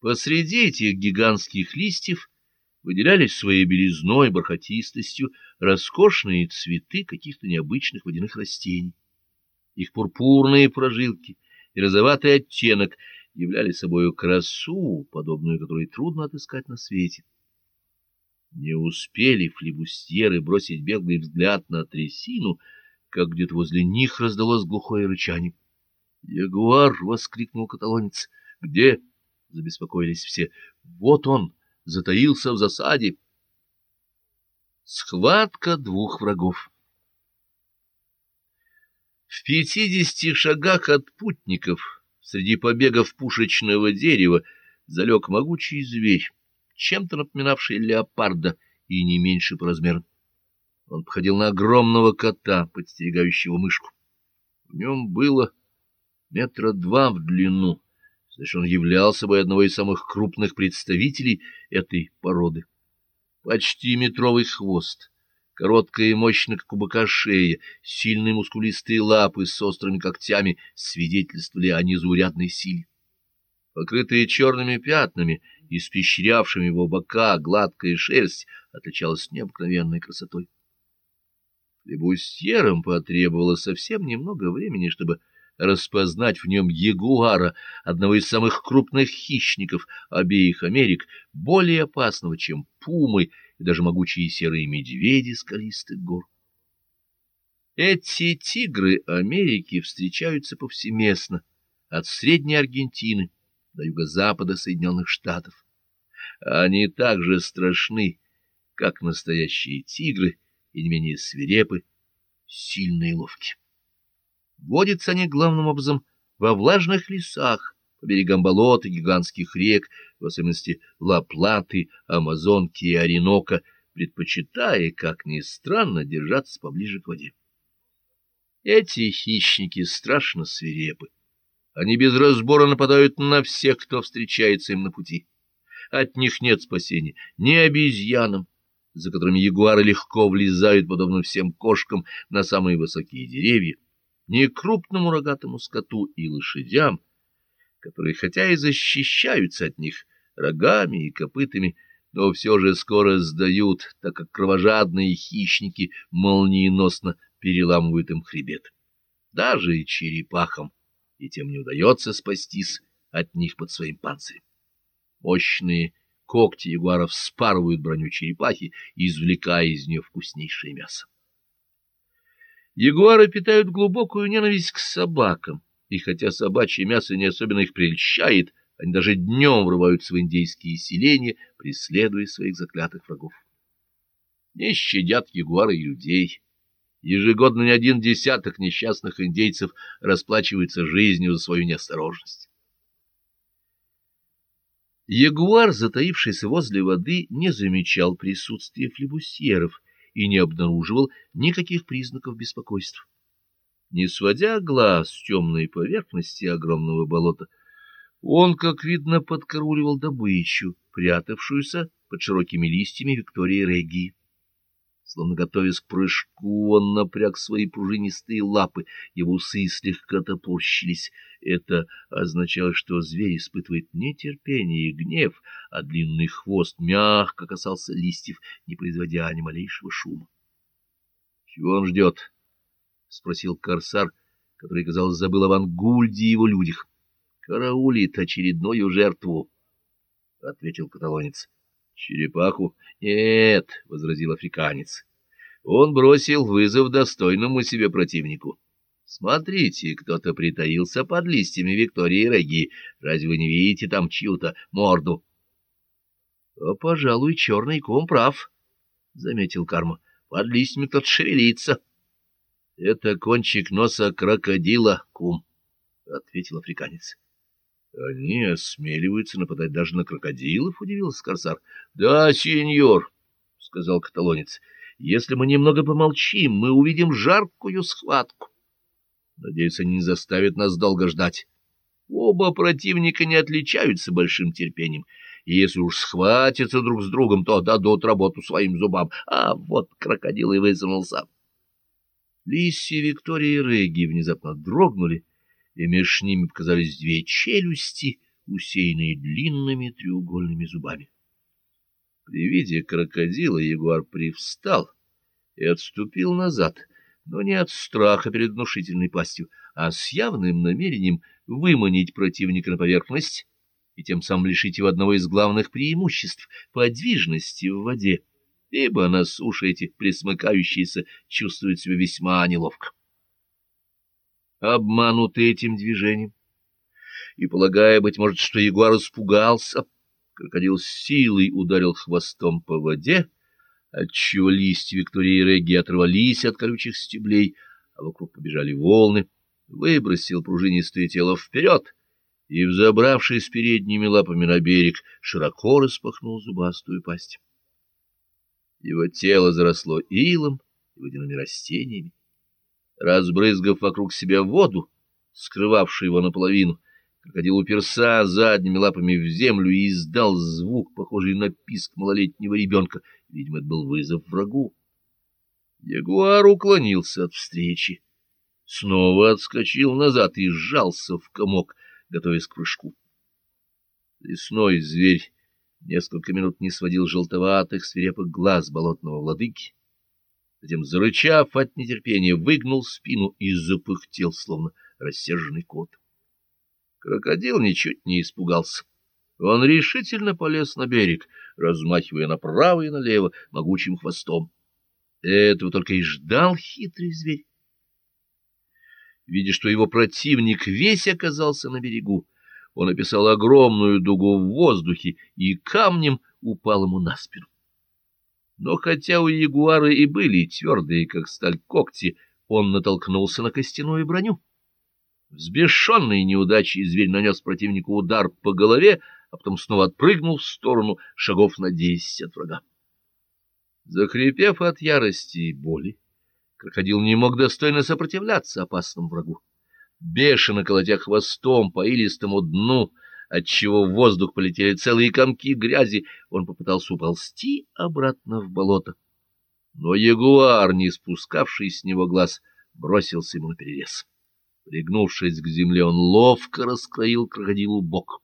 Посреди этих гигантских листьев выделялись своей белизной, бархатистостью роскошные цветы каких-то необычных водяных растений. Их пурпурные прожилки и розоватый оттенок являли собою красу, подобную которой трудно отыскать на свете. Не успели флебустьеры бросить беглый взгляд на трясину, как где-то возле них раздалось глухое рычание. «Ягуар!» — воскликнул каталонец. «Где?» — забеспокоились все. «Вот он! Затаился в засаде!» Схватка двух врагов В пятидесяти шагах от путников, среди побегов пушечного дерева, залег могучий зверь, чем-то напоминавший леопарда и не меньше по размерам. Он походил на огромного кота, подстерегающего мышку. В нем было метра два в длину, значит, он являл собой одного из самых крупных представителей этой породы. Почти метровый хвост, короткая и мощная, как у быка, шея, сильные мускулистые лапы с острыми когтями свидетельствовали о незаурядной силе. Покрытые черными пятнами, испещрявшими его бока, гладкая шерсть отличалась необыкновенной красотой. Лебустьерам потребовалось совсем немного времени, чтобы распознать в нем ягуара, одного из самых крупных хищников обеих Америк, более опасного, чем пумы и даже могучие серые медведи скалистых гор. Эти тигры Америки встречаются повсеместно, от Средней Аргентины до юго-запада Соединенных Штатов. Они также страшны, как настоящие тигры, и не менее свирепы, сильные и ловки. Водятся они главным образом во влажных лесах, по берегам болот и гигантских рек, в особенности Ла-Платы, Амазонки и Оренока, предпочитая, как ни странно, держаться поближе к воде. Эти хищники страшно свирепы. Они без разбора нападают на всех, кто встречается им на пути. От них нет спасения ни обезьянам, за которыми ягуары легко влезают, подобно всем кошкам, на самые высокие деревья, ни крупному рогатому скоту и лошадям, которые хотя и защищаются от них рогами и копытами, но все же скоро сдают, так как кровожадные хищники молниеносно переламывают им хребет. Даже и черепахам, и тем не удается спастись от них под своим панцирем. Мощные когти ягуаров спарывают броню черепахи, извлекая из нее вкуснейшее мясо. Ягуары питают глубокую ненависть к собакам, и хотя собачье мясо не особенно их прельщает, они даже днем врываются в индейские селения, преследуя своих заклятых врагов. Не щадят ягуары и людей. Ежегодно не один десяток несчастных индейцев расплачивается жизнью за свою неосторожность. Ягуар, затаившийся возле воды, не замечал присутствия флебусьеров и не обнаруживал никаких признаков беспокойства. Не сводя глаз с темной поверхности огромного болота, он, как видно, подкарауливал добычу, прятавшуюся под широкими листьями Виктории Регии. Словно готовясь к прыжку, он напряг свои пружинистые лапы, его усы слегка топорщились. Это означало, что зверь испытывает нетерпение и гнев, а длинный хвост мягко касался листьев, не производя ни малейшего шума. — Чего он ждет? — спросил корсар, который, казалось, забыл о Вангульде и его людях. — Караулит очередную жертву, — ответил каталонец. Черепаху? Нет, — возразил африканец. Он бросил вызов достойному себе противнику. Смотрите, кто-то притаился под листьями Виктории Реги. Разве вы не видите там чью-то морду? — А, пожалуй, черный ком прав, — заметил Карма. — Под листьями кто-то шевелится. — Это кончик носа крокодила, кум, — ответил африканец. — Они осмеливаются нападать даже на крокодилов, — удивился корсар. — Да, сеньор, — сказал каталонец, — если мы немного помолчим, мы увидим жаркую схватку. Надеюсь, они не заставят нас долго ждать. Оба противника не отличаются большим терпением, и если уж схватятся друг с другом, то дадут работу своим зубам. А вот крокодил и высунулся. Лисси Виктории и Регги внезапно дрогнули, — и меж ними показались две челюсти, усеянные длинными треугольными зубами. При виде крокодила ягуар привстал и отступил назад, но не от страха перед внушительной пастью, а с явным намерением выманить противника на поверхность и тем самым лишить его одного из главных преимуществ — подвижности в воде, ибо на суше эти присмыкающиеся чувствуют себя весьма неловко. Обманутый этим движением и полагая, быть может, что ягуар испугался, крокодил силой ударил хвостом по воде, отчего листья Виктории Регги оторвались от колючих стеблей, а вокруг побежали волны, выбросил пружинистое тело вперед и, взобравшись передними лапами на берег, широко распахнул зубастую пасть. Его тело заросло илом и водяными растениями. Разбрызгав вокруг себя воду, скрывавшую его наполовину, крокодил уперся задними лапами в землю и издал звук, похожий на писк малолетнего ребенка. Видимо, это был вызов врагу. Ягуар уклонился от встречи, снова отскочил назад и сжался в комок, готовясь к прыжку. Лесной зверь несколько минут не сводил желтоватых свирепых глаз болотного владыки, затем, зарычав от нетерпения, выгнул спину и запыхтел, словно рассерженный кот. Крокодил ничуть не испугался. Он решительно полез на берег, размахивая направо и налево могучим хвостом. Этого только и ждал хитрый зверь. Видя, что его противник весь оказался на берегу, он описал огромную дугу в воздухе и камнем упал ему на спину. Но хотя у ягуара и были твердые, как сталь, когти, он натолкнулся на костяную броню. Взбешенный неудачей зверь нанес противнику удар по голове, а потом снова отпрыгнул в сторону шагов на десять от врага. Захрипев от ярости и боли, крокодил не мог достойно сопротивляться опасному врагу. Бешено колотя хвостом по илистому дну, отчего в воздух полетели целые комки грязи, он попытался уползти обратно в болото. Но ягуар, не спускавший с него глаз, бросился ему наперерез. Пригнувшись к земле, он ловко раскроил крокодилу бок.